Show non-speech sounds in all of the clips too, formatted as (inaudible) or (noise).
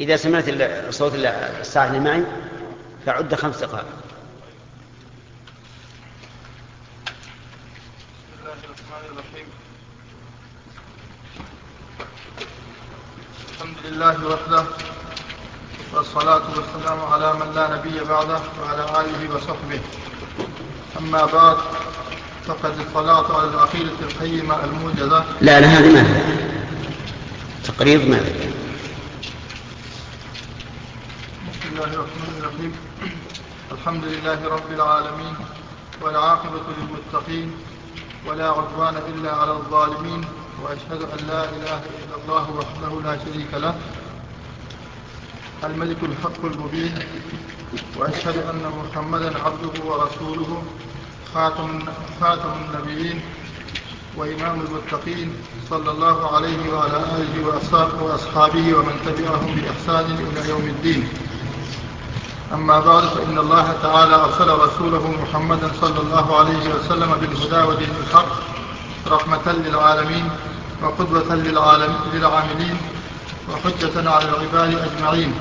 إذا سمعت صوت الساعة اللي معي فعد خمس دقائق. الحمد لله وحده والصلاة والسلام على من لا نبي بعده وعلى آله وصحبه. أما بعد فقد اطلعت على العقيدة القيمة الموجزة. لا لا هذه ما تقريض ما بسم الله الرحمن الرحيم. الحمد لله رب العالمين والعاقبة للمتقين ولا عدوان إلا على الظالمين وأشهد أن لا إله إلا الله وحده لا شريك له. الملك الحق المبين. وأشهد أن محمدا عبده ورسوله خاتم, خاتم النبيين وإمام المتقين صلى الله عليه وعلى آله وأصحابه ومن تبعهم بإحسان إلى يوم الدين. أما بعد فإن الله تعالى أرسل رسوله محمدا صلى الله عليه وسلم بالهدى ودين الحق رحمة للعالمين وقدوة للعاملين وحجة على العباد أجمعين.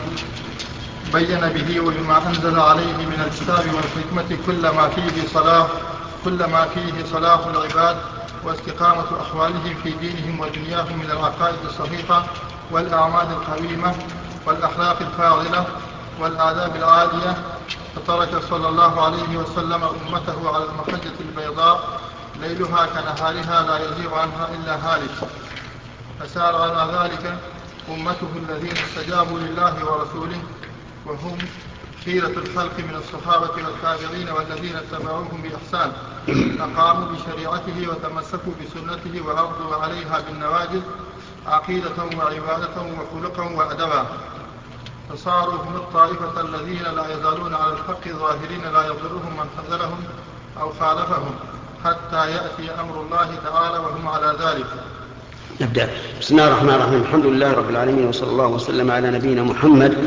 بين به وبما أنزل عليه من الكتاب والحكمة كل ما فيه صلاح كل ما فيه صلاح العباد واستقامة أحوالهم في دينهم ودنياهم من العقائد الصحيحة والأعمال القويمة والأخلاق الفاضلة والآداب العالية فترك صلى الله عليه وسلم أمته على المحجة البيضاء ليلها كنهارها لا يزيغ عنها إلا هالك. فسار على ذلك أمته الذين استجابوا لله ورسوله وهم خيرة الخلق من الصحابة والتابعين والذين اتبعوهم بإحسان. أقاموا بشريعته وتمسكوا بسنته وعرضوا عليها بالنواجذ عقيدة وعبادة وخلقا وأدبا. فصاروا هم الطائفة الذين لا يزالون على الحق ظاهرين لا يضرهم من خذلهم أو خالفهم حتى يأتي أمر الله تعالى وهم على ذلك. نبدأ. بسم الله الرحمن الرحيم. الحمد لله رب العالمين وصلى الله وسلم على نبينا محمد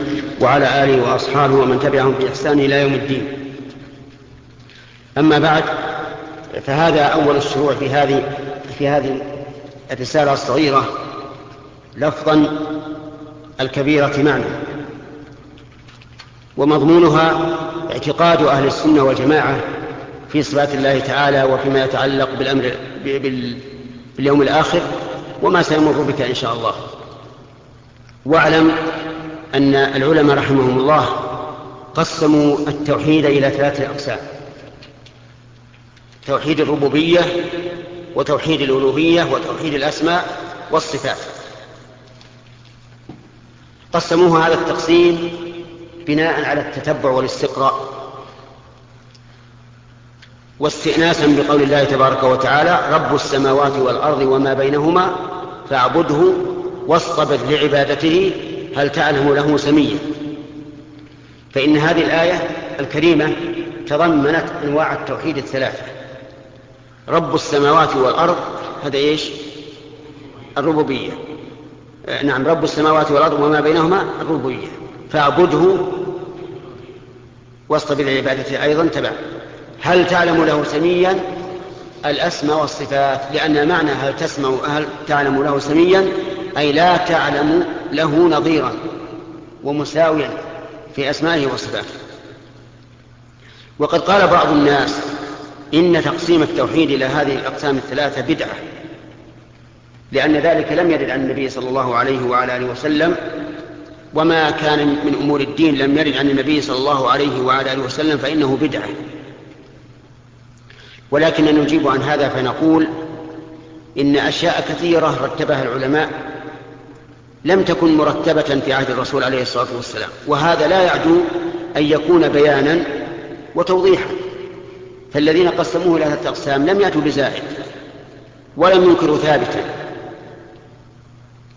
وعلى آله وأصحابه ومن تبعهم بإحسان إلى يوم الدين. أما بعد فهذا أول الشروع في هذه في هذه الرسالة الصغيرة لفظا الكبيرة معنى. ومضمونها اعتقاد أهل السنة والجماعة في صفات الله تعالى وفيما يتعلق بالأمر باليوم الآخر وما سيمر بك إن شاء الله. واعلم أن العلماء رحمهم الله قسموا التوحيد إلى ثلاثة أقسام توحيد الربوبية وتوحيد الألوهية وتوحيد الأسماء والصفات. قسموه هذا التقسيم بناء على التتبع والاستقراء واستئناسا بقول الله تبارك وتعالى رب السماوات والأرض وما بينهما فاعبده واصطبر لعبادته هل تعلم له سميا؟ فإن هذه الآية الكريمة تضمنت أنواع التوحيد الثلاثة. رب السماوات والأرض هذا إيش؟ الربوبية. نعم رب السماوات والأرض وما بينهما الربوبية. فاعبده واصطبر لعبادته أيضا. تبع هل تعلم له سميا؟ الأسماء والصفات. لأن معنى هل تسمع هل تعلم له سميا؟ أي لا تعلم له نظيرا ومساويا في أسمائه وصفاته. وقد قال بعض الناس إن تقسيم التوحيد إلى هذه الأقسام الثلاثة بدعة لأن ذلك لم يرد عن النبي صلى الله عليه وعلى آله وسلم وما كان من أمور الدين لم يرد عن النبي صلى الله عليه وعلى آله وسلم فإنه بدعة. ولكن نجيب عن هذا فنقول إن أشياء كثيرة رتبها العلماء لم تكن مرتبة في عهد الرسول عليه الصلاة والسلام وهذا لا يعدو أن يكون بيانا وتوضيحا. فالذين قسموه إلى ثلاثة أقسام لم يأتوا بزائد ولم ينكروا ثابتا.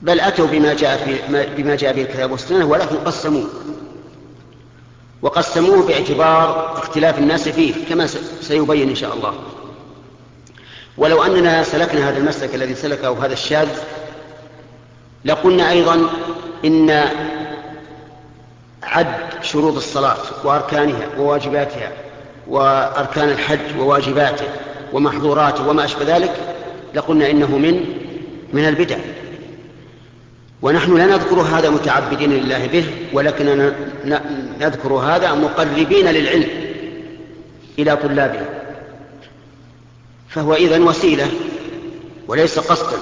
بل أتوا بما جاء, في بما جاء به الكتاب والسنة ولكن قسموه. وقسموه باعتبار اختلاف الناس فيه كما سيبين إن شاء الله. ولو أننا سلكنا هذا المسلك الذي سلكه هذا الشاذ لقلنا أيضا إن عد شروط الصلاة وأركانها وواجباتها وأركان الحج وواجباته ومحظوراته وما أشبه ذلك لقلنا إنه من من البدع. ونحن لا نذكر هذا متعبدين لله به ولكننا نذكر هذا مقربين للعلم إلى طلابه. فهو إذن وسيلة وليس قصدا.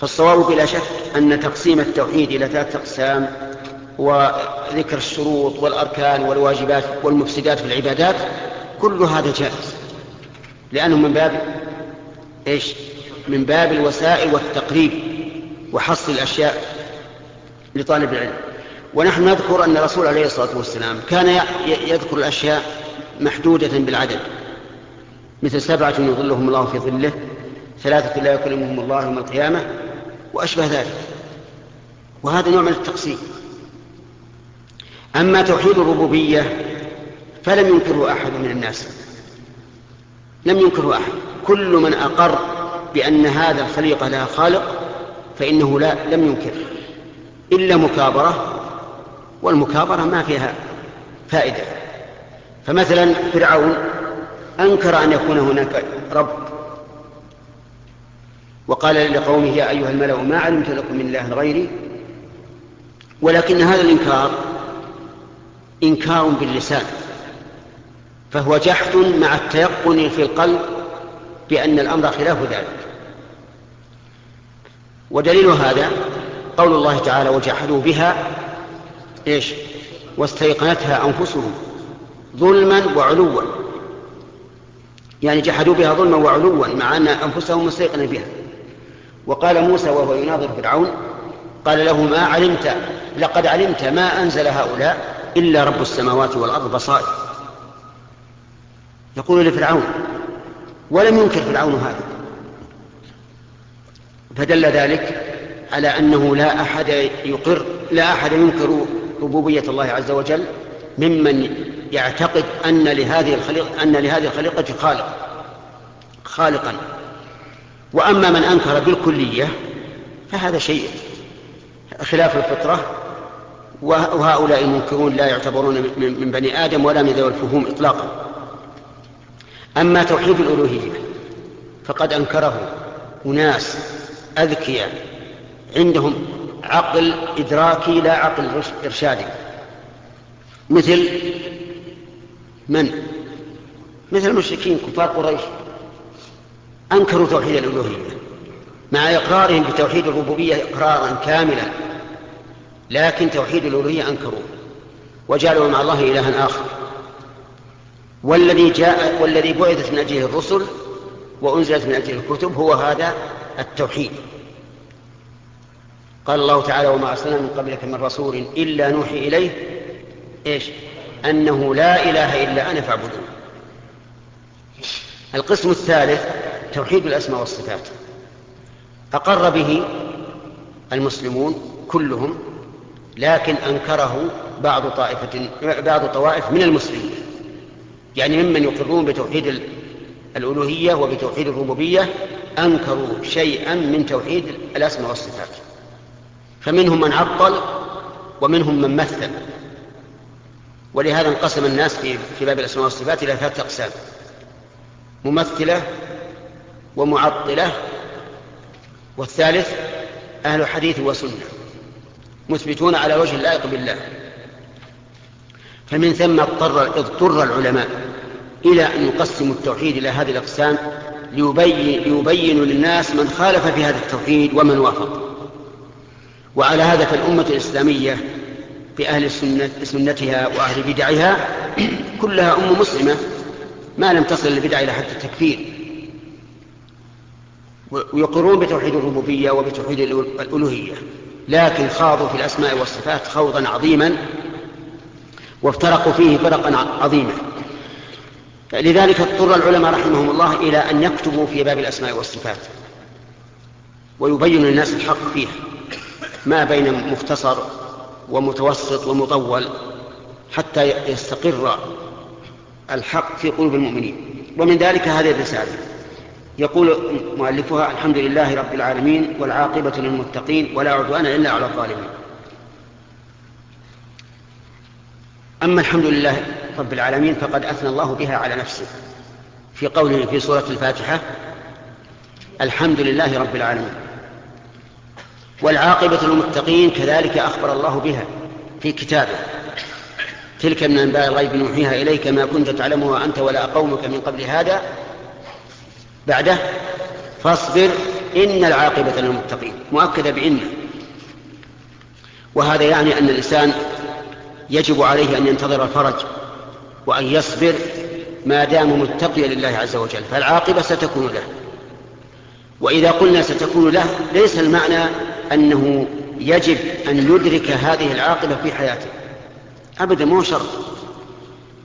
فالصواب بلا شك أن تقسيم التوحيد إلى ثلاثة أقسام وذكر الشروط والأركان والواجبات والمفسدات في العبادات كل هذا جائز. لأنه من باب إيش؟ من باب الوسائل والتقريب. وحصر الأشياء لطالب العلم. ونحن نذكر أن الرسول عليه الصلاة والسلام كان يذكر الأشياء محدودة بالعدد. مثل سبعة يظلهم الله في ظله ثلاثة لا يكلمهم الله يوم القيامة وأشبه ذلك. وهذا نوع من التقسيم. أما توحيد الربوبية فلم ينكره أحد من الناس. لم ينكره أحد. كل من أقر بأن هذا الخليقة لها خالق فإنه لا لم ينكر. إلا مكابرة والمكابرة ما فيها فائدة. فمثلا فرعون أنكر أن يكون هناك رب. وقال لقومه يا أيها الملأ ما علمت لكم من إله غيري؟ ولكن هذا الإنكار إنكار باللسان. فهو جحد مع التيقن في القلب بأن الأمر خلاف ذلك. ودليل هذا قول الله تعالى وجحدوا بها إيش؟ واستيقنتها أنفسهم ظلما وعلوا. يعني جحدوا بها ظلما وعلوا مع أن أنفسهم مستيقنة بها. وقال موسى وهو يناظر فرعون قال له ما علمت؟ لقد علمت ما أنزل هؤلاء إلا رب السماوات والأرض بصائر. يقول لفرعون ولم ينكر فرعون هذا؟ فدل ذلك على أنه لا أحد يقر لا أحد ينكر ربوبية الله عز وجل ممن يعتقد أن لهذه الخليقه أن لهذه الخليقة خالق خالقا. وأما من أنكر بالكلية فهذا شيء خلاف الفطرة وهؤلاء المنكرون لا يعتبرون من بني آدم ولا من ذوي الفهوم اطلاقا. أما توحيد الألوهية فقد أنكره اناس أذكياء. عندهم عقل إدراكي لا عقل إرشادي. مثل من؟ مثل المشركين كفار قريش. أنكروا توحيد الألوهية. مع إقرارهم بتوحيد الربوبية إقرارا كاملا. لكن توحيد الألوهية أنكروه. وجعلوا مع الله إلها آخر. والذي جاء والذي بعثت من اجله الرسل وأنزلت من اجله الكتب هو هذا التوحيد. قال الله تعالى وما أرسلنا من قبلك من رسول إلا نوحي إليه إيش؟ أنه لا إله إلا أنا فاعبدون. القسم الثالث توحيد الأسماء والصفات. أقر به المسلمون كلهم لكن أنكره بعض طائفة بعض طوائف من المسلمين. يعني ممن يقرون بتوحيد الألوهية وبتوحيد الربوبية أنكروا شيئا من توحيد الأسماء والصفات. فمنهم من عطل ومنهم من مثل. ولهذا انقسم الناس في في باب الأسماء والصفات إلى ثلاثة أقسام. ممثلة ومعطلة والثالث أهل حديث وسنة مثبتون على وجه اللائق بالله. فمن ثم اضطر اضطر العلماء إلى أن يقسموا التوحيد إلى هذه الأقسام ليبين ليبينوا للناس من خالف في هذا التوحيد ومن وافق. وعلى هذا فالأمة الإسلامية بأهل سنتها وأهل بدعها (clears throat) كلها أمة مسلمة ما لم تصل البدع إلى حد التكفير. ويقرون بتوحيد الربوبية وبتوحيد الألوهية لكن خاضوا في الأسماء والصفات خوضا عظيما وافترقوا فيه فرقا عظيما. لذلك اضطر العلماء رحمهم الله إلى أن يكتبوا في باب الأسماء والصفات ويبين للناس الحق فيها. ما بين مختصر ومتوسط ومطول حتى يستقر الحق في قلوب المؤمنين. ومن ذلك هذه الرسالة. يقول مؤلفها الحمد لله رب العالمين والعاقبة للمتقين ولا عدوان إلا على الظالمين. أما الحمد لله رب العالمين فقد أثنى الله بها على نفسه. في قوله في سورة الفاتحة الحمد لله رب العالمين. والعاقبة للمتقين كذلك أخبر الله بها في كتابه. تلك من أنباء الغيب نوحيها إليك ما كنت تعلمها أنت ولا قومك من قبل هذا. بعده فاصبر إن العاقبة للمتقين. مؤكدة بإن. وهذا يعني أن الإنسان يجب عليه أن ينتظر الفرج وأن يصبر ما دام متقيا لله عز وجل. فالعاقبة ستكون له. وإذا قلنا ستكون له ليس المعنى أنه يجب أن يدرك هذه العاقبة في حياته. أبدا مو شرط.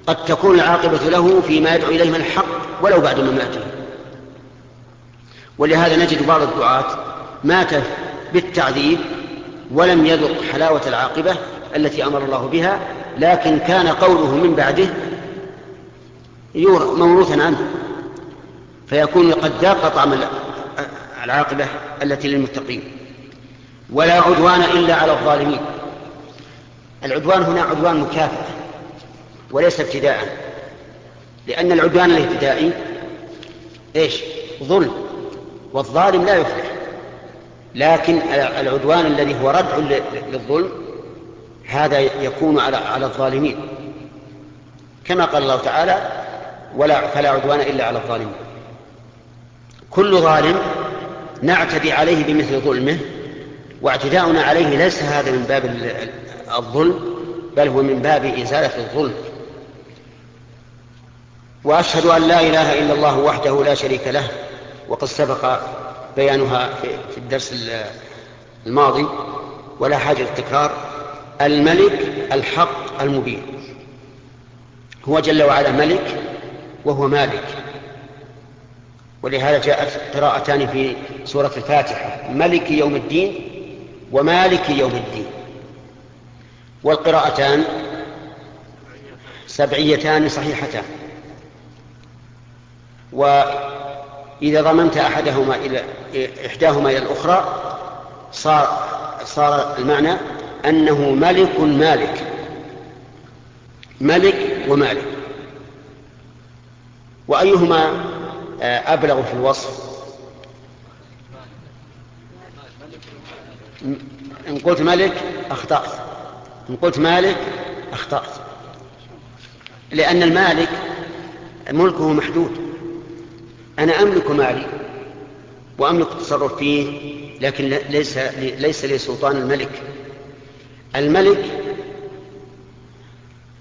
قد تكون العاقبة له فيما يدعو إليه من الحق ولو بعد مماته. ولهذا نجد بعض الدعاة مات بالتعذيب ولم يذق حلاوة العاقبة التي أمر الله بها لكن كان قوله من بعده موروثا عنه. فيكون قد ذاق طعم العاقبة التي للمتقين. ولا عدوان إلا على الظالمين. العدوان هنا عدوان مكافأة وليس ابتداء لأن العدوان الابتدائي إيش؟ ظلم والظالم لا يفلح. لكن العدوان الذي هو ردع للظلم هذا يكون على على الظالمين. كما قال الله تعالى ولا فلا عدوان إلا على الظالمين. كل ظالم نعتدي عليه بمثل ظلمه واعتداؤنا عليه ليس هذا من باب الظلم بل هو من باب إزالة الظلم. وأشهد أن لا إله إلا الله وحده لا شريك له وقد سبق بيانها في الدرس الماضي ولا حاجة للتكرار. الملك الحق المبين. هو جل وعلا ملك وهو مالك. ولهذا جاءت قراءتان في سورة الفاتحة. ملك يوم الدين ومالك يوم الدين. والقراءتان سبعيتان صحيحتان. وإذا ضمنت أحدهما إلى إحداهما إلى الأخرى صار صار المعنى أنه ملك مالك. ملك ومالك. وأيهما آه، أبلغ في الوصف؟ إن قلت ملك أخطأت. إن قلت مالك أخطأت. لأن المالك ملكه محدود. أنا أملك مالي وأملك التصرف فيه لكن ليس ليس لي سلطان الملك. الملك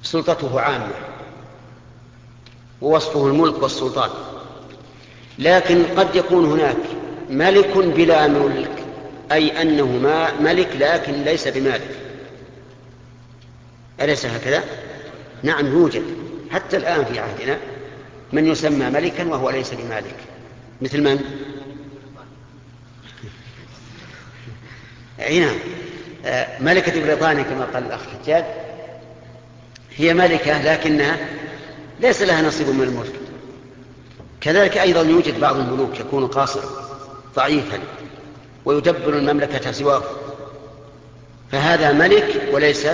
سلطته عامة. ووصفه الملك والسلطان. لكن قد يكون هناك ملك بلا ملك. أي أنه ما ملك لكن ليس بمالك. أليس هكذا؟ نعم يوجد. حتى الآن في عهدنا من يسمى ملكا وهو ليس بمالك. مثل من؟ أي نعم. آه، ملكة بريطانيا كما قال الأخ حجاج. هي ملكة لكنها ليس لها نصيب من الملك. كذلك أيضا يوجد بعض الملوك يكون قاصرا ضعيفا. ويدبر المملكة سواه فهذا ملك وليس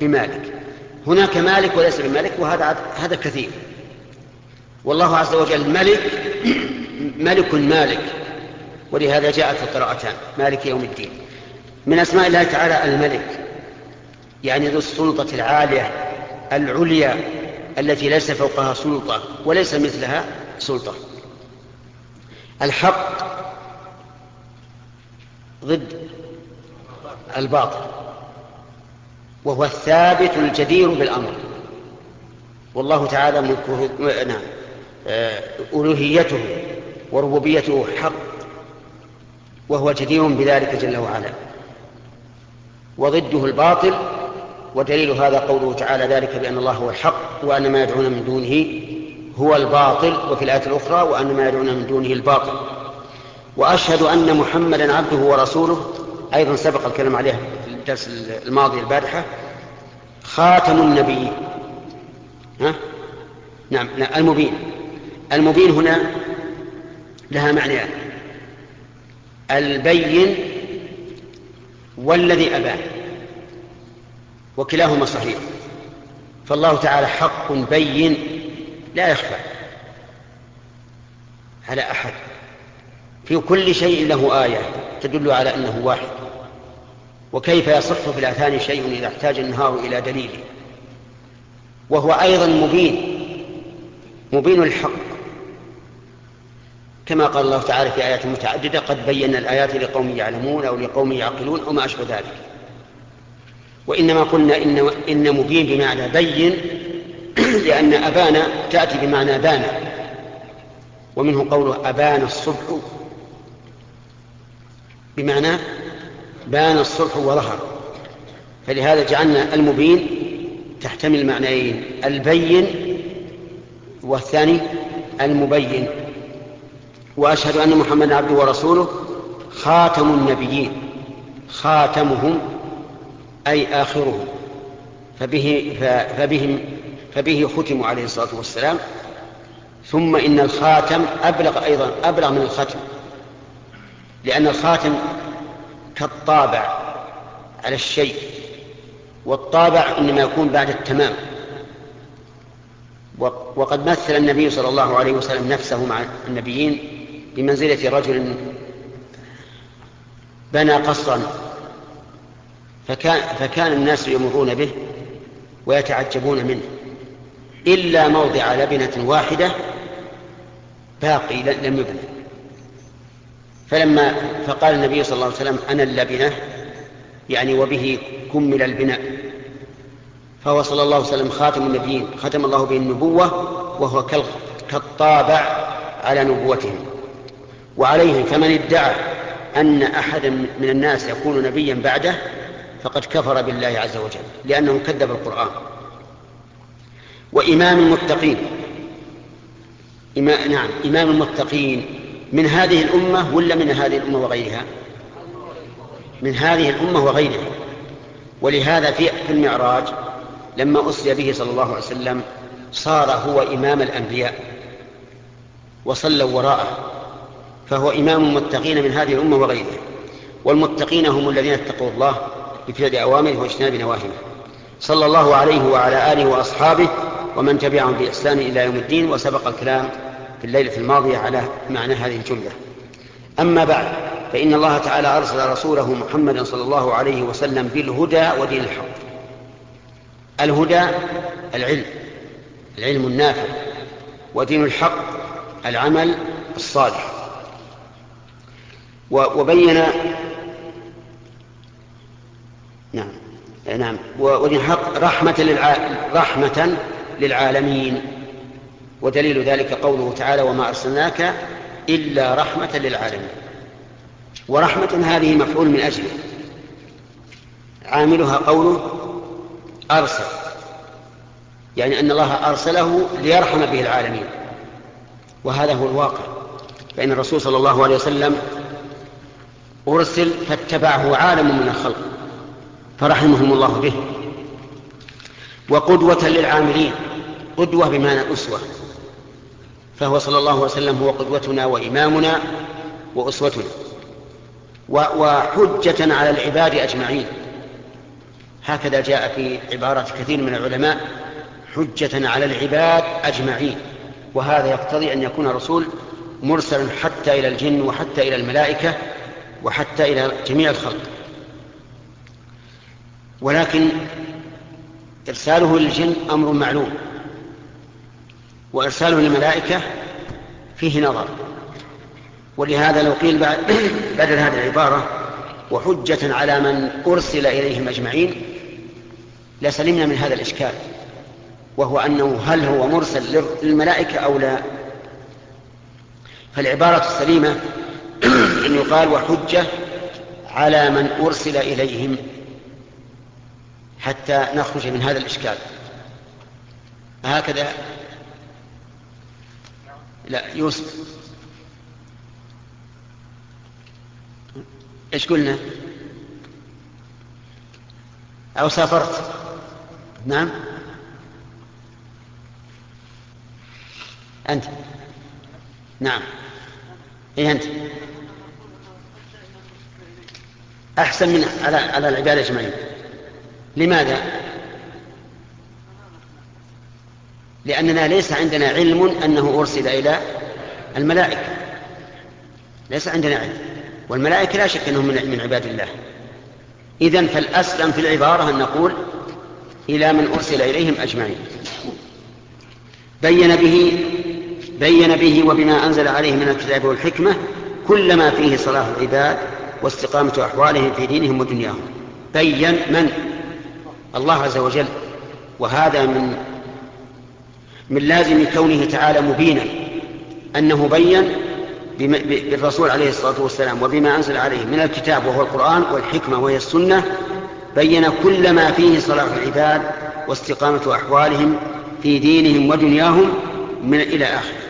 بمالك. هناك مالك وليس بمالك وهذا هذا كثير. والله عز وجل ملك ملك مالك. ولهذا جاءت القراءتان مالك يوم الدين. من أسماء الله تعالى الملك يعني ذو السلطة العالية العليا التي ليس فوقها سلطة وليس مثلها سلطة. الحق ضد الباطل. وهو الثابت الجدير بالأمر. والله تعالى ملكه نعم آه، ألوهيته وربوبيته حق. وهو جدير بذلك جل وعلا. وضده الباطل ودليل هذا قوله تعالى ذلك بأن الله هو الحق وأن ما يدعون من دونه هو الباطل وفي الآية الأخرى وأن ما يدعون من دونه الباطل. وأشهد أن محمدا عبده ورسوله أيضا سبق الكلام عليه في الدرس الماضي البارحة خاتم النبيين. ها؟ نعم المبين. المبين هنا لها معنيان. البين والذي أبان وكلاهما صحيح. فالله تعالى حق بين لا يخفى على أحد. في كل شيء له آية تدل على أنه واحد. وكيف يصح في الآذان شيء إذا احتاج النهار إلى دليل؟ وهو أيضا مبين مبين الحق. كما قال الله تعالى في آيات متعددة قد بينا الآيات لقوم يعلمون أو لقوم يعقلون أو ما أشبه ذلك. وإنما قلنا إن, إن مبين بمعنى بين (clears throat) لأن أبانا تأتي بمعنى بان. ومنه قوله أبان الصبح. بمعنى بان الصبح وظهر فلهذا جعلنا المبين تحتمل معنيين البين والثاني المبين. وأشهد أن محمدا عبده ورسوله خاتم النبيين. خاتمهم أي آخرهم. فبه فبهم فبه ختموا عليه الصلاة والسلام. ثم إن الخاتم أبلغ أيضا أبلغ من الختم. لأن الخاتم كالطابع على الشيء والطابع إنما يكون بعد التمام. وقد مثل النبي صلى الله عليه وسلم نفسه مع النبيين بمنزلة رجل بنى قصرا فكان, فكان الناس يمرون به ويتعجبون منه إلا موضع لبنة واحدة باقي لم يبنى. فلما فقال النبي صلى الله عليه وسلم أنا اللبنة. يعني وبه كمل البناء. فهو صلى الله عليه وسلم خاتم النبيين ختم الله به النبوة وهو كالطابع على نبوتهم. وعليه فمن ادعى أن أحدا من الناس يكون نبيا بعده فقد كفر بالله عز وجل لأنه كذب القرآن. وإمام المتقين إما نعم إمام المتقين من هذه الأمة ولا من هذه الأمة وغيرها؟ من هذه الأمة وغيرها. ولهذا في المعراج لما أسري به صلى الله عليه وسلم صار هو إمام الأنبياء وصلوا وراءه فهو إمام المتقين من هذه الأمة وغيرها. والمتقين هم الذين اتقوا الله بفعل أوامره واجتناب نواهيه. صلى الله عليه وعلى آله وأصحابه ومن تبعهم بإحسان إلى يوم الدين وسبق الكلام في الليلة الماضية على معنى هذه الجملة. أما بعد فإن الله تعالى أرسل رسوله محمدا صلى الله عليه وسلم بالهدى ودين الحق. الهدى العلم العلم النافع ودين الحق العمل الصالح. وبين نعم نعم ودين حق رحمة, للع... رحمة للعالمين. ودليل ذلك قوله تعالى وما أرسلناك إلا رحمة للعالمين. ورحمة هذه مفعول من أجله. عاملها قوله أرسل. يعني أن الله أرسله ليرحم به العالمين. وهذا هو الواقع. فإن الرسول صلى الله عليه وسلم أرسل فاتبعه عالم من الخلق فرحمهم الله به. وقدوة للعاملين. قدوة بمعنى أسوة. فهو صلى الله عليه وسلم هو قدوتنا وإمامنا وأسوتنا. وحجة على العباد أجمعين. هكذا جاء في عبارة كثير من العلماء حجة على العباد أجمعين. وهذا يقتضي أن يكون الرسول مرسلا حتى إلى الجن وحتى إلى الملائكة وحتى إلى جميع الخلق. ولكن إرساله للجن أمر معلوم. وإرساله للملائكة فيه نظر. ولهذا لو قيل بعد (clears throat) بدل هذه العبارة وحجة على من أرسل إليهم أجمعين لسلمنا من هذا الإشكال وهو أنه هل هو مرسل للملائكة أو لا. فالعبارة السليمة (clears throat) أن يقال وحجة على من أرسل إليهم حتى نخرج من هذا الإشكال. هكذا لا يوسف. إيش قلنا؟ أو سافرت. نعم. أنت. نعم. إيه أنت؟ أحسن من على على العباد أجمعين. لماذا؟ لأننا ليس عندنا علم أنه أرسل إلى الملائكة. ليس عندنا علم. والملائكة لا شك أنهم من عباد الله. إذا فالأسلم في العبارة أن نقول إلى من أرسل إليهم أجمعين. بين به بين به وبما أنزل عليه من الكتاب والحكمة كل ما فيه صلاح العباد واستقامة أحوالهم في دينهم ودنياهم. بين من؟ الله عز وجل. وهذا من من لازم كونه تعالى مبينا أنه بين بالرسول عليه الصلاة والسلام وبما أنزل عليه من الكتاب وهو القرآن والحكمة وهي السنة بين كل ما فيه صلاح العباد واستقامة أحوالهم في دينهم ودنياهم من إلى آخره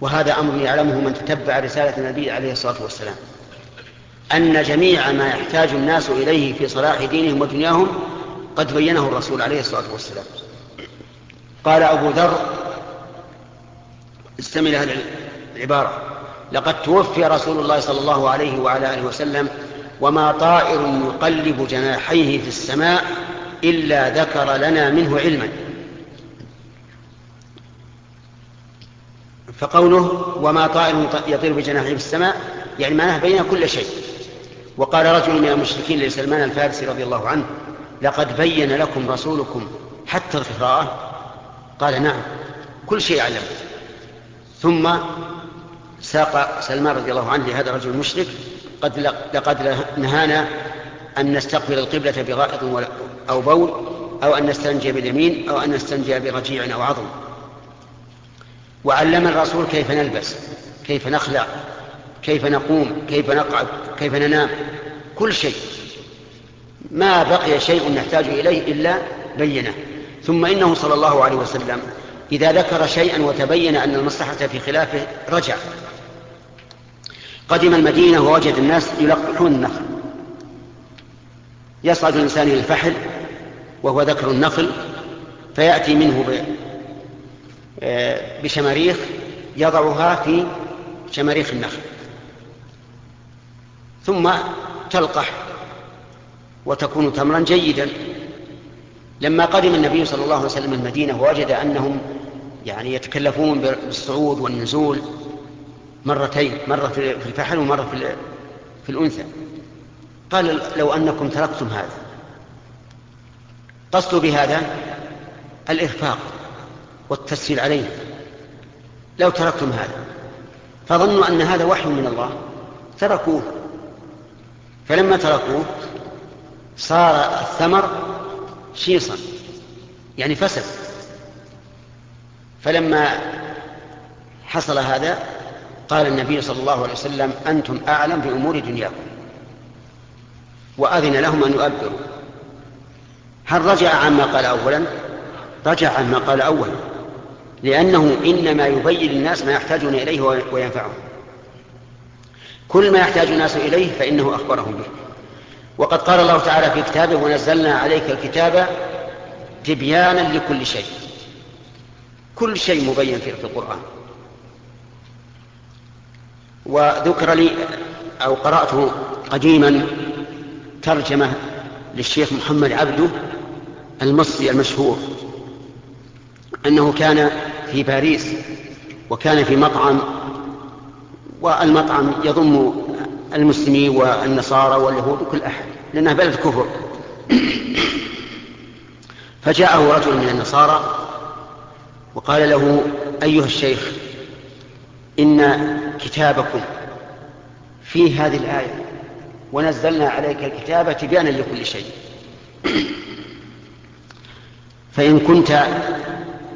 وهذا أمر يعلمه من تتبع رسالة النبي عليه الصلاة والسلام. أن جميع ما يحتاج الناس إليه في صلاح دينهم ودنياهم قد بينه الرسول عليه الصلاة والسلام. قال أبو ذر استمع هذه العبارة. لقد توفي رسول الله صلى الله عليه وعلى آله وسلم وما طائر يقلب جناحيه في السماء إلا ذكر لنا منه علما. فقوله وما طائر يطير بجناحيه في السماء يعني معناه بين كل شيء. وقال رجل من المشركين لسلمان الفارسي رضي الله عنه لقد بين لكم رسولكم حتى القراءة قال نعم كل شيء علم ثم ساق سلمان رضي الله عنه لهذا الرجل المشرك قد لقد نهانا أن نستقبل القبلة بغائط أو بول أو أن نستنجي باليمين أو أن نستنجي برجيع أو عظم. وعلم الرسول كيف نلبس كيف نخلع كيف نقوم كيف نقعد كيف ننام كل شيء. ما بقي شيء نحتاج إليه إلا بينة. ثم إنه صلى الله عليه وسلم إذا ذكر شيئا وتبين أن المصلحة في خلافه رجع. قدم المدينة ووجد الناس يلقحون النخل. يصعد الإنسان إلى الفحل وهو ذكر النخل فيأتي منه آه، بشماريخ يضعها في شماريخ النخل. ثم تلقح وتكون تمرا جيدا. لما قدم النبي صلى الله عليه وسلم المدينة ووجد أنهم يعني يتكلفون بالصعود والنزول مرتين مرة في الفحل ومرة في, في الأنثى. قال لو أنكم تركتم هذا. قصدوا بهذا الإرفاق والتسهيل عليه. لو تركتم هذا. فظنوا أن هذا وحي من الله. تركوه. فلما تركوه صار الثمر شيصا يعني فسد. فلما حصل هذا قال النبي صلى الله عليه وسلم أنتم أعلم بأمور دنياكم وأذن لهم أن يؤبروا. هل رجع عما قال أولا؟ رجع عما قال أولا لأنه إنما يبين للناس ما يحتاجون إليه وينفعهم. كل ما يحتاج الناس إليه فإنه أخبرهم به. وقد قال الله تعالى في كتابه ونزلنا عليك الكتاب تبيانا لكل شيء. كل شيء مبين في القرآن. وذكر لي أو قرأت قديما ترجمة للشيخ محمد عبده المصري المشهور. أنه كان في باريس وكان في مطعم والمطعم يضم المسلمين والنصارى واليهود وكل أحد. لأنها بلد كفر فجاءه رجل من النصارى وقال له أيها الشيخ إن كتابكم في هذه الآية ونزلنا عليك الكتاب تبيانا لكل شيء. فإن كنت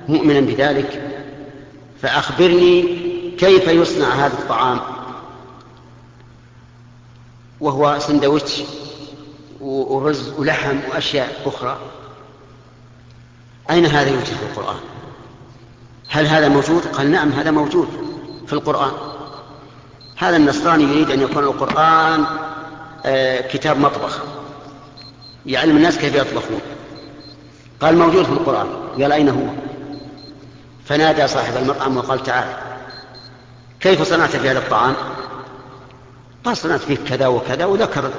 مؤمنا بذلك فأخبرني كيف يصنع هذا الطعام. وهو سندويتش ورز ولحم وأشياء أخرى. أين هذا يوجد في القرآن؟ هل هذا موجود؟ قال نعم هذا موجود في القرآن. هذا النصراني يريد أن يكون القرآن آه، كتاب مطبخ يعلم الناس كيف يطبخون. قال موجود في القرآن. قال أين هو؟ فنادى صاحب المطعم وقال تعال كيف صنعت في هذا الطعام؟ قال صنعت فيه كذا وكذا وذكر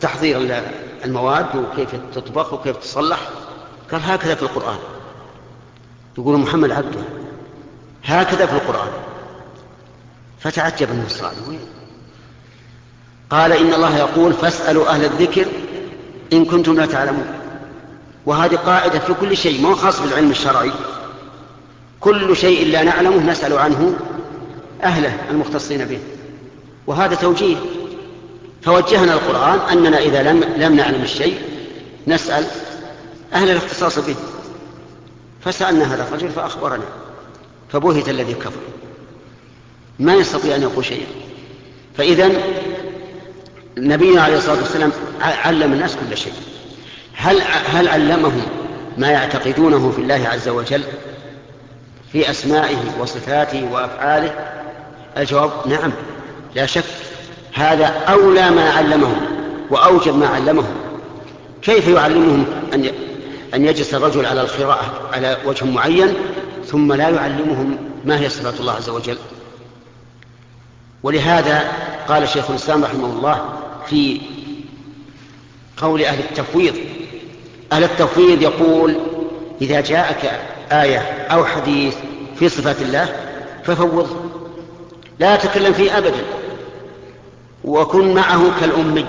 تحضير المواد وكيف تطبخ وكيف تصلح. قال هكذا في القرآن. يقول محمد عبده هكذا في القرآن. فتعجب النصراني. قال إن الله يقول فاسألوا أهل الذكر إن كنتم لا تعلمون. وهذه قاعدة في كل شيء مو خاص بالعلم الشرعي. كل شيء لا نعلمه نسأل عنه أهله المختصين به. وهذا توجيه. فوجهنا القرآن أننا إذا لم, لم نعلم الشيء نسأل أهل الاختصاص به. فسألنا هذا الرجل فأخبرنا. فبهت الذي كفر. ما يستطيع أن يقول شيئا. فإذا نبينا عليه الصلاة والسلام علم الناس كل شيء. هل, هل علمهم ما يعتقدونه في الله عز وجل في أسمائه وصفاته وأفعاله؟ الجواب نعم لا شك. هذا أولى ما علمهم وأوجب ما علمهم. كيف يعلمهم أن أن يجلس الرجل على القراءة على وجه معين ثم لا يعلمهم ما هي صفات الله عز وجل؟ ولهذا قال شيخ الإسلام رحمه الله في قول أهل التفويض أهل التفويض يقول إذا جاءك آية أو حديث في صفات الله ففوضه لا تكلم فيه أبدا. وكن معه كالأمي.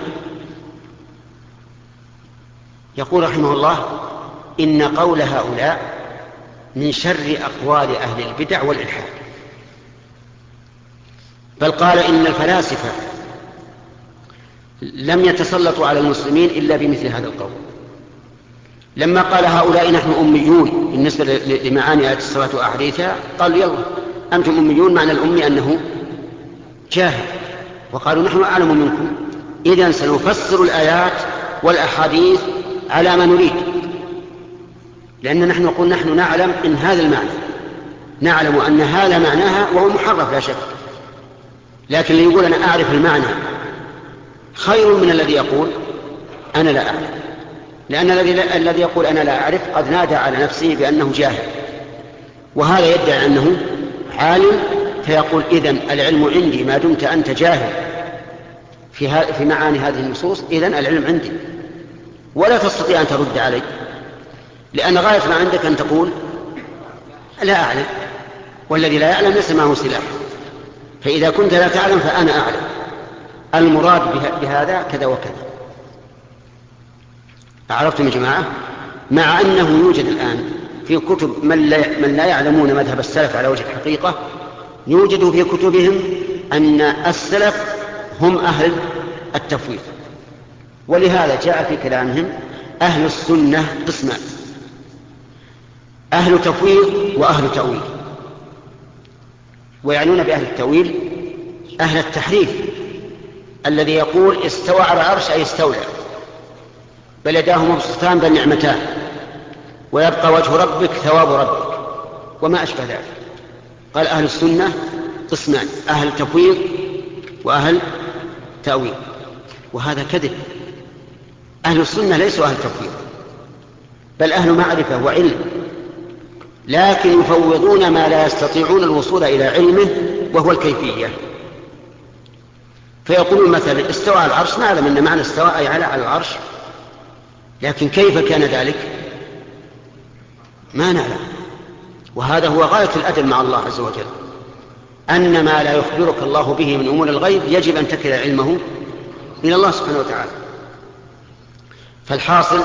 يقول رحمه الله إن قول هؤلاء من شر أقوال أهل البدع والإلحاد. بل قال إن الفلاسفة لم يتسلطوا على المسلمين إلا بمثل هذا القول. لما قال هؤلاء نحن أميون بالنسبة لمعاني آية الصلاة وأحاديثها قالوا يلا أنتم أميون معنى الأمي أنه جاهل. وقالوا نحن أعلم منكم. إذا سنفسر الآيات والأحاديث على ما نريد. لأن نحن نقول نحن نعلم إن هذا المعنى. نعلم أن هذا معناها وهو محرف لا شك. لكن اللي يقول أنا أعرف المعنى خير من الذي يقول أنا لا أعلم لأن الذي الذي يقول أنا لا أعرف قد نادى على نفسه بأنه جاهل. وهذا يدعي أنه عالم فيقول إذن العلم عندي ما دمت أنت جاهل في, في معاني هذه النصوص إذن العلم عندي. ولا تستطيع أن ترد علي. لأن غاية ما عندك أن تقول لا أعلم والذي لا يعلم ليس معه سلاح. فإذا كنت لا تعلم فأنا أعلم. المراد بهذا كذا وكذا. عرفتم يا جماعة؟ مع أنه يوجد الآن في كتب من لا, من لا يعلمون مذهب السلف على وجه الحقيقة يوجد في كتبهم أن السلف هم أهل التفويض. ولهذا جاء في كلامهم أهل السنة قسمان أهل تفويض وأهل تأويل. ويعنون بأهل التأويل أهل التحريف الذي يقول استوى على العرش أي استولى بل يداه مبسوطتان بل نعمتان ويبقى وجه ربك ثواب ربك وما أشبه ذلك. قال أهل السنة قسمان أهل تفويض وأهل تأويل. وهذا كذب. أهل السنة ليسوا أهل تفويض بل أهل معرفة وعلم. لكن يفوضون ما لا يستطيعون الوصول إلى علمه وهو الكيفية. فيقولون مثلا استوى على العرش نعلم أن معنى استوى أي على على العرش. لكن كيف كان ذلك؟ ما نعلم. وهذا هو غاية الأدب مع الله عز وجل. أن ما لا يخبرك الله به من أمور الغيب يجب أن تكل علمه إلى الله سبحانه وتعالى. فالحاصل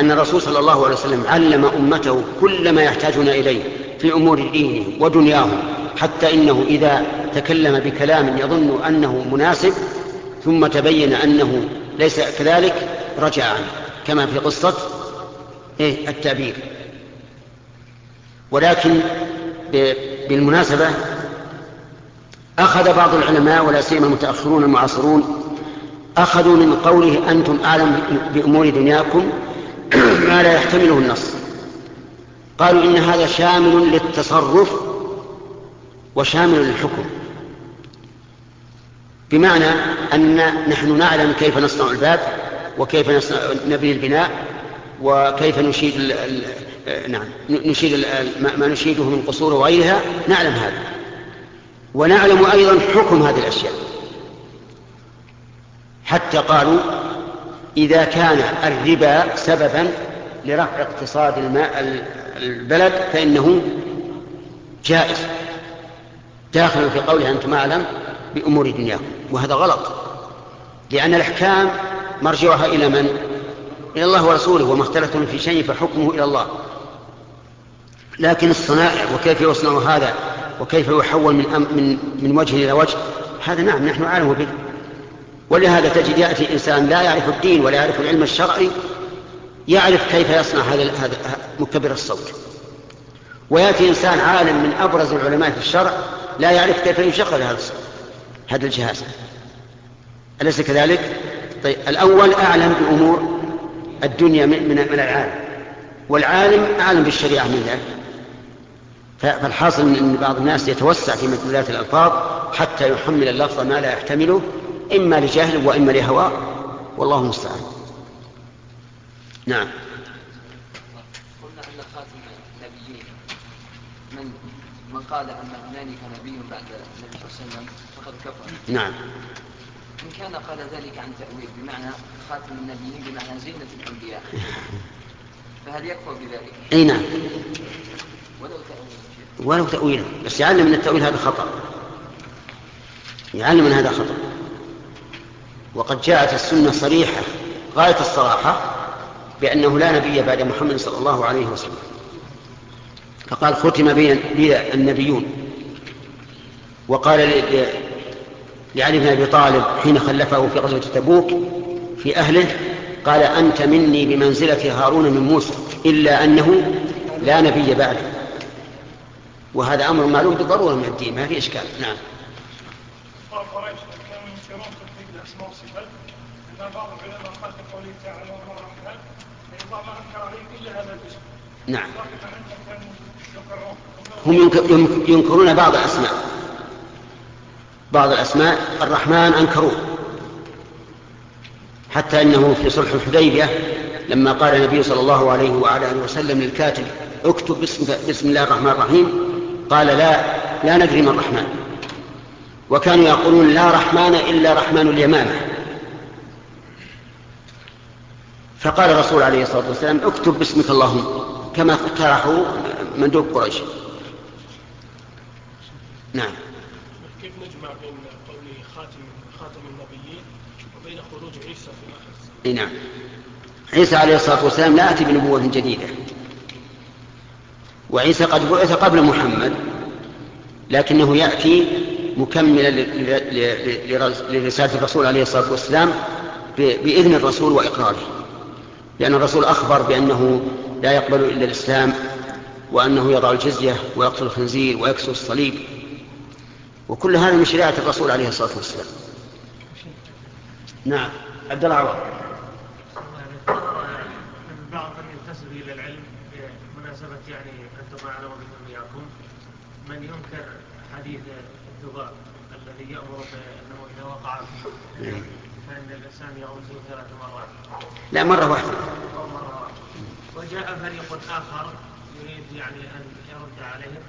أن الرسول صلى الله عليه وسلم علم أمته كل ما يحتاجون إليه في أمور دينهم ودنياهم حتى إنه إذا تكلم بكلام يظن أنه مناسب ثم تبين أنه ليس كذلك رجع عنه كما في قصة إيه التعبير. ولكن بالمناسبة أخذ بعض العلماء ولا سيما المتأخرون المعاصرون أخذوا من قوله أنتم أعلم بأمور دنياكم (clears throat) ما لا يحتمله النص. قالوا إن هذا شامل للتصرف وشامل للحكم. بمعنى أن نحن نعلم كيف نصنع الباب وكيف نبني البناء وكيف نشيد نعم. نشيد ما نشيده من قصور وغيرها نعلم هذا. ونعلم أيضا حكم هذه الأشياء. حتى قالوا إذا كان الربا سببا لرفع اقتصاد الماء البلد فإنه جائز. داخل في قوله أنتم أعلم بأمور دنياكم. وهذا غلط. لأن الأحكام مرجعها إلى من؟ إلى الله ورسوله وما اختلفتم في شيء فحكمه إلى الله. لكن الصنائع وكيف يصنع هذا وكيف يحول من, من, من وجه إلى وجه هذا نعم نحن عالم به. ولهذا تجد يأتي إنسان لا يعرف الدين ولا يعرف العلم الشرعي يعرف كيف يصنع هذا هذا مكبر الصوت. ويأتي إنسان عالم من أبرز العلماء في الشرع لا يعرف كيف يشغل هذا الصوت هذا الجهاز. أليس كذلك؟ طيب الأول أعلم بأمور الدنيا من, من العالم والعالم أعلم بالشريعة من ذلك. فالحاصل إن بعض الناس يتوسع في مدلولات الألفاظ حتى يحمل اللفظ ما لا يحتمله إما لجهل وإما لهوى والله المستعان. نعم. قلنا ان خاتم النبيين من من قال أن هنالك نبي بعد النبي صلى الله عليه وسلم فقد كفر. نعم. إن كان قال ذلك عن تأويل بمعنى خاتم النبيين بمعنى زينة الأنبياء. (laughs) فهل يكفر بذلك؟ أي نعم. ولو تأويل. ولو تأويلا بس يعلم أن التأويل هذا خطأ. يعلم أن هذا خطأ. وقد جاءت السنة صريحة غاية الصراحة بأنه لا نبي بعد محمد صلى الله عليه وسلم. فقال ختم بي النبيون وقال لعلي بن أبي طالب حين خلفه في غزوة تبوك في أهله قال أنت مني بمنزلة هارون من موسى إلا أنه لا نبي بعده وهذا أمر معلوم بالضرورة من الدين ما في إشكال. نعم. بعض العلماء قال في قوله تعالى الرحمن الله ما أنكر عليهم إلا هذا الاسم. نعم. هم ينكرون بعض الأسماء. بعض الأسماء الرحمن أنكروه. حتى إنه في صلح الحديبية لما قال النبي صلى الله عليه وعلى آله وسلم للكاتب اكتب بسم, بسم الله الرحمن الرحيم. قال لا لا ندري ما الرحمن وكانوا يقولون لا رحمن إلا رحمن اليمامة. فقال الرسول عليه الصلاة والسلام اكتب باسمك اللهم كما اقترحوا مندوب قريش. نعم. كيف نجمع بين قوله خاتم خاتم النبيين وبين خروج عيسى في الآخر؟ اي نعم. عيسى عليه الصلاة والسلام لا يأتي بنبوة جديدة. وعيسى قد بعث قبل محمد لكنه يأتي مكملا لرسالة الرسول عليه الصلاة والسلام بإذن الرسول وإقراره. لأن الرسول أخبر بأنه لا يقبل إلا الإسلام وأنه يضع الجزية ويقتل الخنزير ويكسر الصليب. وكل هذا من شريعة الرسول عليه الصلاة والسلام. نعم عبد الله بعض ينتسب إلى العلم بمناسبة يعني أنتم أعلم بكم إياكم من ينكر حديث الذباب الذي يأمر بأنه إذا وقع فإن الإنسان يغسل ثلاث مرات. لا مرة واحدة. مرة واحدة. وجاء فريق آخر يريد يعني أن يرد عليهم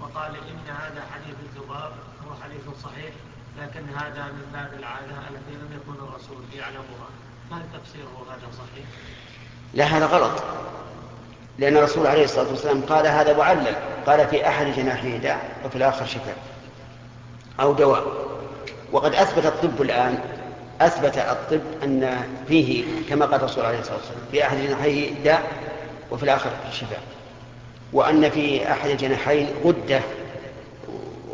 وقال إن هذا حديث الذباب هو حديث صحيح لكن هذا من باب العادة التي لم يكن الرسول يعلمها. هل تفسيره هذا صحيح؟ لا هذا غلط. لأن الرسول عليه الصلاة والسلام قال هذا معلل قال في أحد جناحيه داء وفي الآخر شفاء أو دواء. وقد أثبت الطب الآن أثبت الطب أن فيه كما قال الرسول عليه الصلاة والسلام في أحد جناحيه داء وفي الآخر شفاء. وأن في أحد الجناحين غدة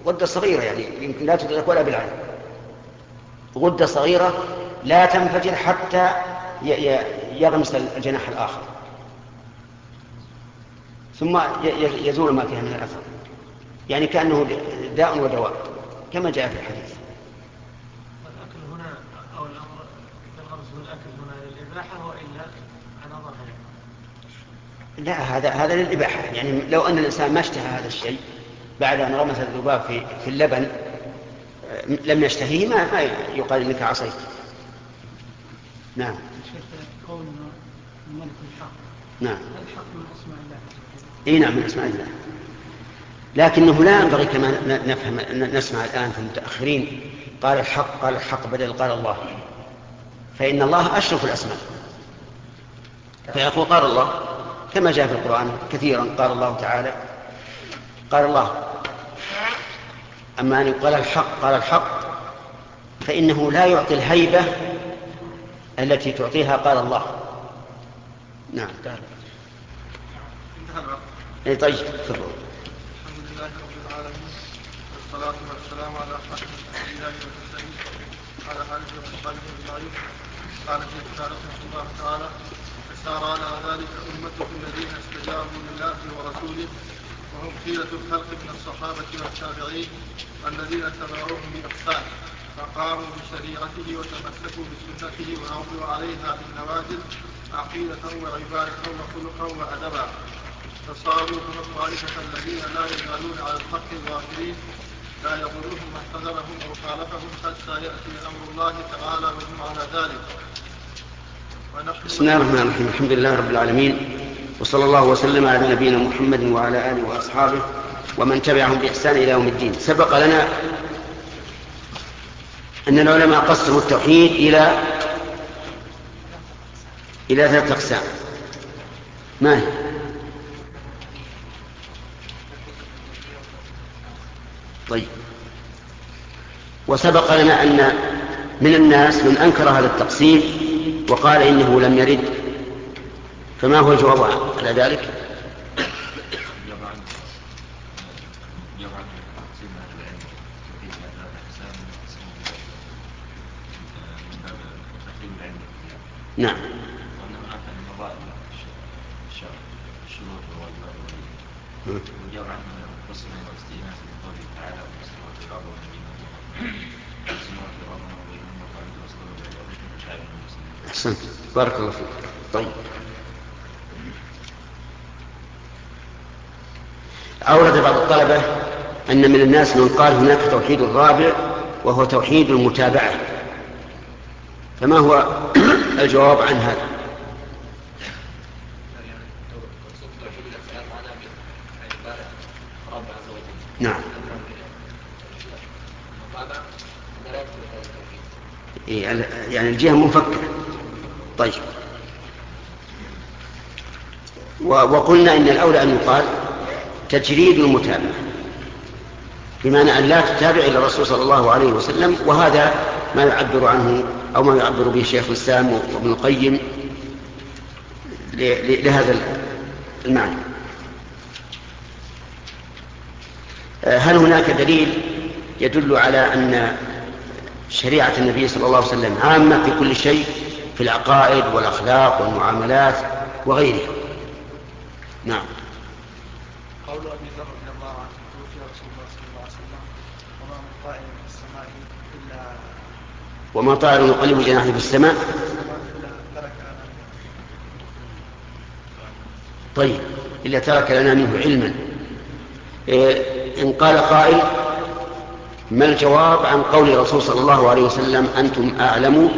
غدة صغيرة يعني يمكن لا تدرك ولا بالعين. غدة صغيرة لا تنفجر حتى يغمس الجناح الآخر. ثم يزول ما فيها من الأثر يعني كأنه داء ودواء كما جاء في الحديث والأكل هنا أو الأمر بالغمس والأكل هنا للإباحة وإلا على لا هذا هذا للإباحة يعني لو أن الإنسان ما اشتهى هذا الشيء بعد أن رمس الذباب في في اللبن لم يشتهيه ما ما يقال إنك عصيت. نعم. قول الملك الحق. نعم. الحق من أسماء الله. إي نعم من أسماء الله. لكنه لا ينبغي كما نفهم نسمع الآن في المتأخرين قال الحق قال الحق بدل قال الله. فإن الله أشرف الأسماء. فيقول قال الله كما جاء في القرآن كثيرا قال الله تعالى قال الله أما أن يقال الحق قال الحق فإنه لا يعطي الهيبة التي تعطيها قال الله نعم تعال اي طيب تفضل. الحمد لله رب العالمين والصلاة والسلام على خاتم الأنبياء والمرسلين على آله وصحبه أجمعين قال شيخنا رحمه الله تعالى فسار على ذلك أمته الذين استجابوا لله ورسوله وهم خيرة الخلق من الصحابة والتابعين الذين اتبعوهم بإحسان فقاموا بشريعته وتمسكوا بسنته وعضوا عليها بالنوازل عقيدة وعبادة وخلقا وأدبا فصاروا الطائفة الذين لا يزالون على الحق الظاهرين لا يضرهم من خذلهم أو خالفهم حتى يأتي أمر الله تعالى وهم على ذلك. بسم الله الرحمن الرحيم. الحمد لله رب العالمين. وصلى الله وسلم على نبينا محمد وعلى آله وأصحابه ومن تبعهم بإحسان إلى يوم الدين. سبق لنا أن العلماء قسموا التوحيد إلى إلى ثلاثة أقسام. ما هي؟ طيب. وسبق لنا أن من الناس من أنكر هذا التقسيم وقال إنه لم يرد. فما هو الجواب على ذلك؟ نعم وجاب عنه القسم والاستئناس بقوله تعالى والسماوات والارض أحسنت. بارك الله فيك. طيب. أورد بعض الطلبة أن من الناس من قال هناك توحيد الرابع وهو توحيد المتابعة. فما هو (coughs) الجواب عن هذا؟ نعم. إيه، يعني الجهة منفكة طيب. وقلنا إن الأولى أن يقال تجريد المتابعة بمعنى أن لا تتابع إلى الرسول صلى الله عليه وسلم وهذا ما يعبر عنه أو ما يعبر به شيخ الإسلام وابن القيم لهذا المعنى. هل هناك دليل يدل على أن شريعة النبي صلى الله عليه وسلم عامة في كل شيء؟ في العقائد والأخلاق والمعاملات وغيرها. نعم. قول أبي ذر رضي الله عنه توفي رسول الله صلى الله عليه وسلم وما من طائر في السماء الا وما طائر يقلب جناحه في السماء؟ طيب إلا ترك لنا منه علما. إيه إن قال قائل ما الجواب عن قول الرسول صلى الله عليه وسلم أنتم أعلم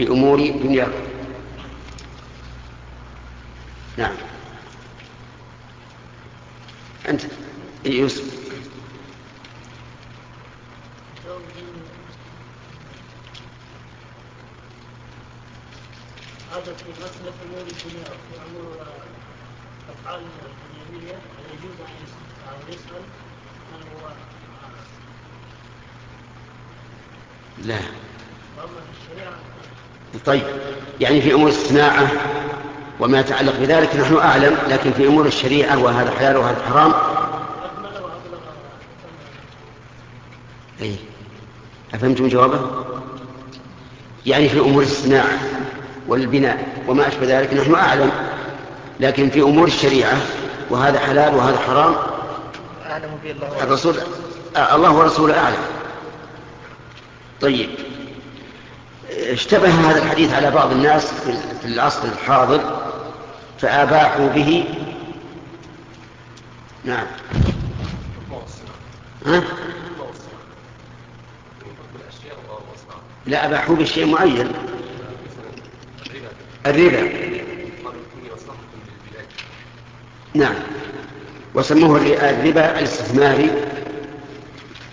بأمور دنياكم نعم. أنت يوسف؟ هذا في مسألة أمور الدنيا في أمور أفعال الدنيوية يجوز أن يسأل من هو؟ لا. طيب. يعني في أمور الصناعة وما يتعلق بذلك نحن أعلم لكن في أمور الشريعة وهذا حلال وهذا حرام. أي أفهمتم جوابه؟ يعني في أمور الصناعة والبناء وما أشبه ذلك نحن أعلم لكن في أمور الشريعة وهذا حلال وهذا حرام. أعلم به الله. الرسول الله ورسوله أعلم. طيب. اشتبه هذا الحديث على بعض الناس في العصر الحاضر فأباحوا به. نعم. ها؟ لا أباحوا بشيء معين. الربا. نعم. وسموه الربا الاستثماري.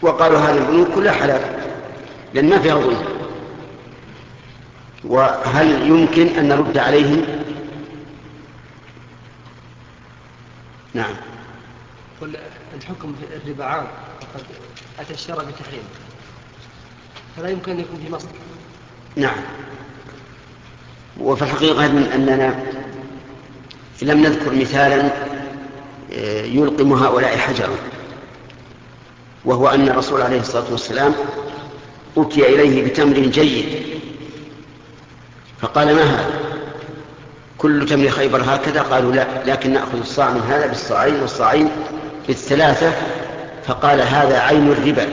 وقالوا هذه البنوك كلها حلال لأن ما فيها ظلم. وهل يمكن أن نرد عليهم؟ نعم. قل الحكم في الربا عام وقد أتى الشرع بتحريمه فلا يمكن أن يكون في مصر نعم. وفي الحقيقة أننا لم نذكر مثالا آه، يلقم هؤلاء حجرا وهو أن الرسول عليه الصلاة والسلام أتي إليه بتمر جيد. فقال ما هذا؟ كل تمر خيبر هكذا؟ قالوا لا لكن نأخذ الصاع من هذا بالصاعين والصاعين بالثلاثة فقال هذا عين الربا.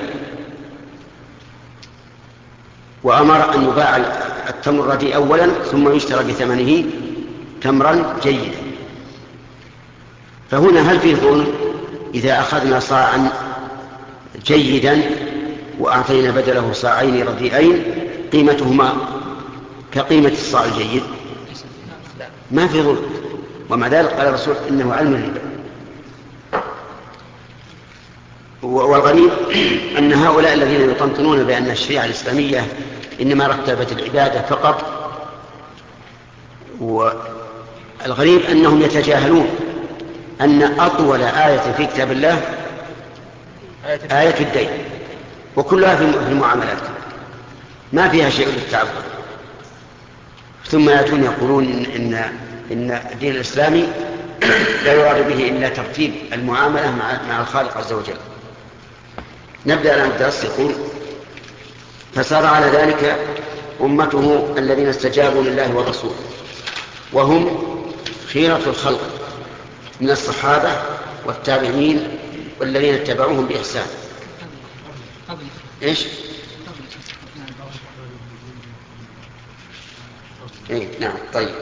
وأمر أن يباع التمر الرديء أولا ثم يشترى بثمنه تمرا جيدا. فهنا هل فيه ظلم؟ إذا أخذنا صاعا جيدا وأعطينا بدله صاعين رديئين قيمتهما كقيمة الصاع الجيد؟ ما في ظلم. ومع ذلك قال الرسول إنه علم الربا. والغريب أن هؤلاء الذين يطنطنون بأن الشريعة الإسلامية إنما رتبت العبادة فقط والغريب أنهم يتجاهلون أن أطول آية في كتاب الله آية الدين وكلها في المعاملات. ما فيها شيء للتعبد. ثم يأتون يقولون إن, إن, إن الدين الإسلامي لا يراد به إلا ترتيب المعاملة مع, مع الخالق عز وجل. نبدأ الآن الدرس يقول فسار على ذلك أمته الذين استجابوا لله ورسوله وهم خيرة الخلق من الصحابة والتابعين والذين اتبعوهم بإحسان. إيش؟ إيه نعم طيب.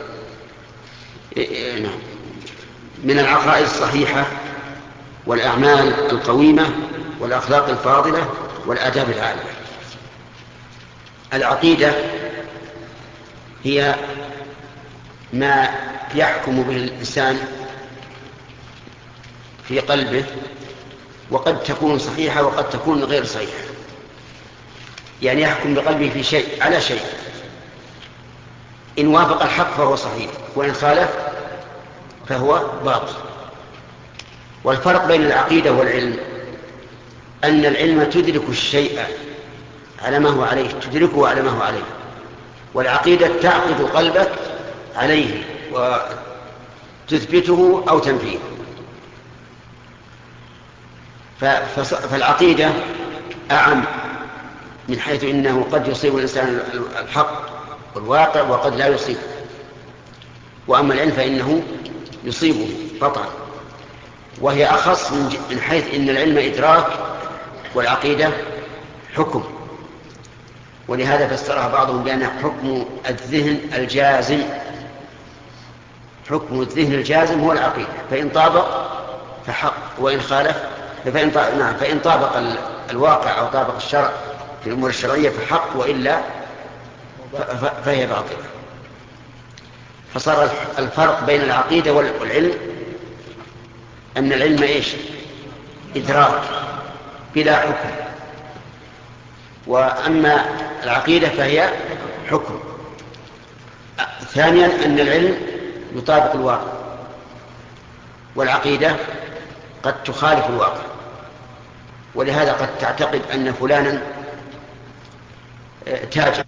إيه إيه نعم. من العقائد الصحيحة والأعمال القويمة والأخلاق الفاضلة والآداب العالية. العقيدة هي ما يحكم به الإنسان في قلبه وقد تكون صحيحة وقد تكون غير صحيحة. يعني يحكم بقلبه في شيء على شيء. إن وافق الحق فهو صحيح وإن خالف فهو باطل. والفرق بين العقيدة والعلم أن العلم تدرك الشيء على ما هو عليه تدركه على ما هو عليه والعقيدة تعقد قلبك عليه وتثبته أو تنفيه. فالعقيدة أعم من حيث إنه قد يصيب الإنسان الحق والواقع وقد لا يصيب. وأما العلم فإنه يصيبه قطعا. وهي أخص من حيث إن العلم إدراك والعقيدة حكم. ولهذا فسرها بعضهم بأنه حكم الذهن الجازم حكم الذهن الجازم هو العقيدة. فإن طابق فحق وإن خالف فإن طابق, نعم فإن طابق الواقع أو طابق الشرع في الأمور الشرعية فحق وإلا فهي باطلة. فصار الفرق بين العقيدة والعلم أن العلم إيش؟ إدراك بلا حكم. وأما العقيدة فهي حكم. ثانيا أن العلم يطابق الواقع. والعقيدة قد تخالف الواقع. ولهذا قد تعتقد أن فلانا آه، تاجر.